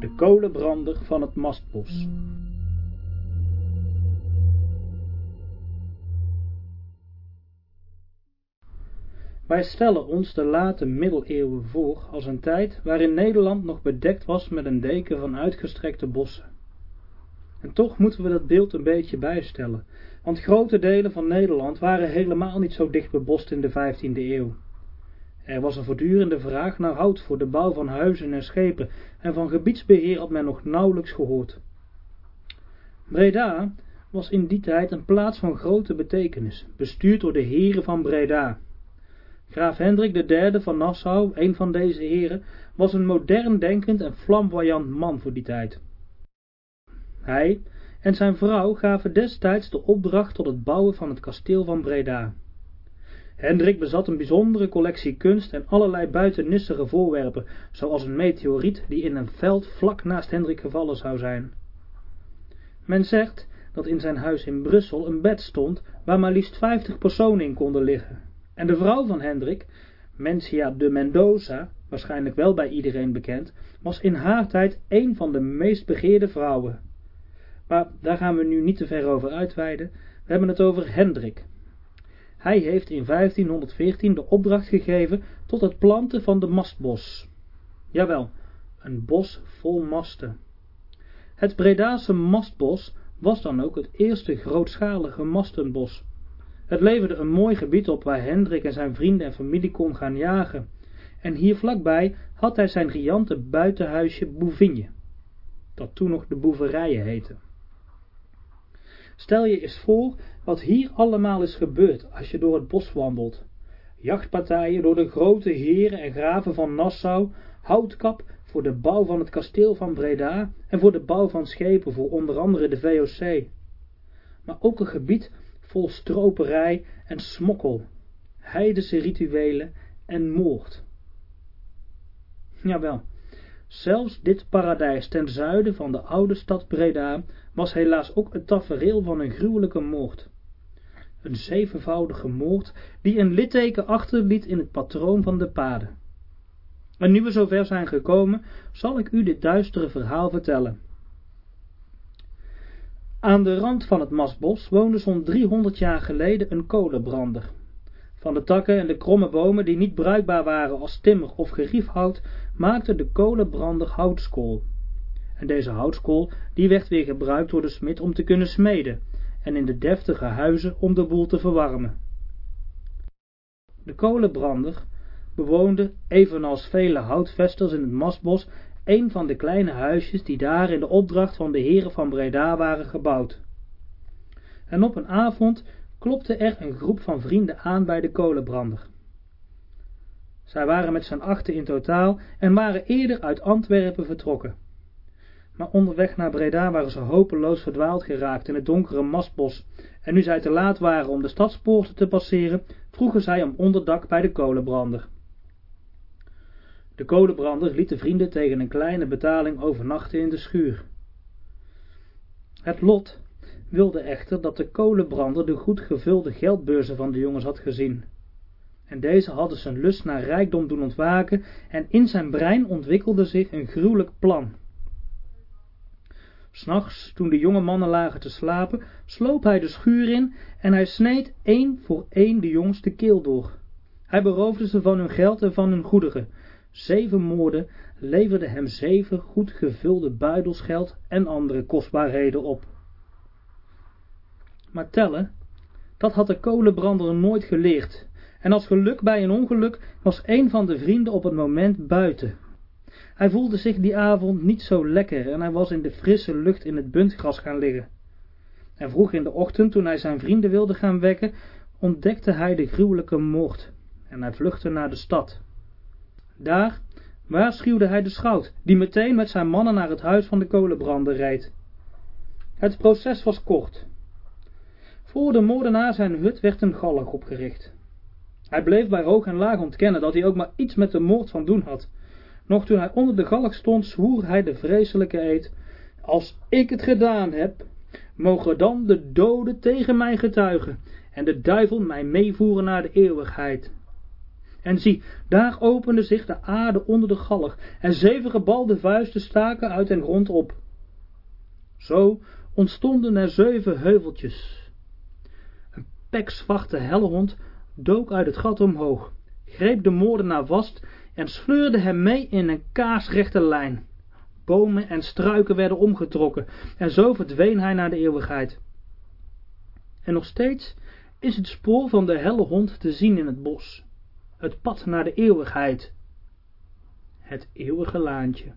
de kolenbrander van het mastbos. Wij stellen ons de late middeleeuwen voor als een tijd waarin Nederland nog bedekt was met een deken van uitgestrekte bossen. En toch moeten we dat beeld een beetje bijstellen, want grote delen van Nederland waren helemaal niet zo dicht bebost in de 15e eeuw. Er was een voortdurende vraag naar hout voor de bouw van huizen en schepen, en van gebiedsbeheer had men nog nauwelijks gehoord. Breda was in die tijd een plaats van grote betekenis, bestuurd door de heren van Breda. Graaf Hendrik III van Nassau, een van deze heren, was een modern denkend en flamboyant man voor die tijd. Hij en zijn vrouw gaven destijds de opdracht tot het bouwen van het kasteel van Breda. Hendrik bezat een bijzondere collectie kunst en allerlei buitennissige voorwerpen, zoals een meteoriet die in een veld vlak naast Hendrik gevallen zou zijn. Men zegt dat in zijn huis in Brussel een bed stond waar maar liefst vijftig personen in konden liggen. En de vrouw van Hendrik, Mencia de Mendoza, waarschijnlijk wel bij iedereen bekend, was in haar tijd een van de meest begeerde vrouwen. Maar daar gaan we nu niet te ver over uitweiden, we hebben het over Hendrik. Hij heeft in 1514 de opdracht gegeven tot het planten van de mastbos. Jawel, een bos vol masten. Het Bredase mastbos was dan ook het eerste grootschalige mastenbos. Het leverde een mooi gebied op waar Hendrik en zijn vrienden en familie kon gaan jagen. En hier vlakbij had hij zijn riante buitenhuisje Bouvigne, dat toen nog de Boeverijen heette. Stel je eens voor wat hier allemaal is gebeurd als je door het bos wandelt. Jachtpartijen door de grote heren en graven van Nassau, houtkap voor de bouw van het kasteel van Breda en voor de bouw van schepen voor onder andere de VOC. Maar ook een gebied vol stroperij en smokkel, heidense rituelen en moord. Jawel, zelfs dit paradijs ten zuiden van de oude stad Breda was helaas ook het tafereel van een gruwelijke moord. Een zevenvoudige moord die een litteken achterliet in het patroon van de paden. En nu we zover zijn gekomen, zal ik u dit duistere verhaal vertellen. Aan de rand van het mastbos woonde zo'n 300 jaar geleden een kolenbrander. Van de takken en de kromme bomen die niet bruikbaar waren als timmer of geriefhout, maakte de kolenbrander houtskool. En deze houtskool die werd weer gebruikt door de smid om te kunnen smeden en in de deftige huizen om de boel te verwarmen. De kolenbrander bewoonde, evenals vele houtvesters in het mastbos, een van de kleine huisjes die daar in de opdracht van de heren van Breda waren gebouwd. En op een avond klopte er een groep van vrienden aan bij de kolenbrander. Zij waren met z'n achten in totaal en waren eerder uit Antwerpen vertrokken. Maar onderweg naar Breda waren ze hopeloos verdwaald geraakt in het donkere mastbos, en nu zij te laat waren om de stadspoorten te passeren, vroegen zij om onderdak bij de kolenbrander. De kolenbrander liet de vrienden tegen een kleine betaling overnachten in de schuur. Het lot wilde echter dat de kolenbrander de goed gevulde geldbeurzen van de jongens had gezien. En deze hadden zijn lust naar rijkdom doen ontwaken en in zijn brein ontwikkelde zich een gruwelijk plan. S'nachts, toen de jonge mannen lagen te slapen, sloop hij de schuur in en hij sneed één voor één de jongens de keel door. Hij beroofde ze van hun geld en van hun goederen. Zeven moorden leverden hem zeven goed gevulde buidels geld en andere kostbaarheden op. Tellen, dat had de kolenbrander nooit geleerd, en als geluk bij een ongeluk was een van de vrienden op het moment buiten. Hij voelde zich die avond niet zo lekker en hij was in de frisse lucht in het buntgras gaan liggen. En vroeg in de ochtend, toen hij zijn vrienden wilde gaan wekken, ontdekte hij de gruwelijke moord en hij vluchtte naar de stad. Daar waarschuwde hij de schout, die meteen met zijn mannen naar het huis van de kolenbrander reed. Het proces was kort. Voor de moordenaar zijn hut werd een galg opgericht. Hij bleef bij hoog en laag ontkennen dat hij ook maar iets met de moord van doen had. Nog toen hij onder de galg stond, zwoer hij de vreselijke eed, als ik het gedaan heb, mogen dan de doden tegen mij getuigen en de duivel mij meevoeren naar de eeuwigheid. En zie, daar opende zich de aarde onder de galg, en zeven gebalde vuisten staken uit den grond op. Zo ontstonden er zeven heuveltjes. Pekswachte hellehond dook uit het gat omhoog, greep de moordenaar vast en sleurde hem mee in een kaarsrechte lijn. Bomen en struiken werden omgetrokken, en zo verdween hij naar de eeuwigheid. En nog steeds is het spoor van de helle hond te zien in het bos. Het pad naar de eeuwigheid. Het eeuwige laantje.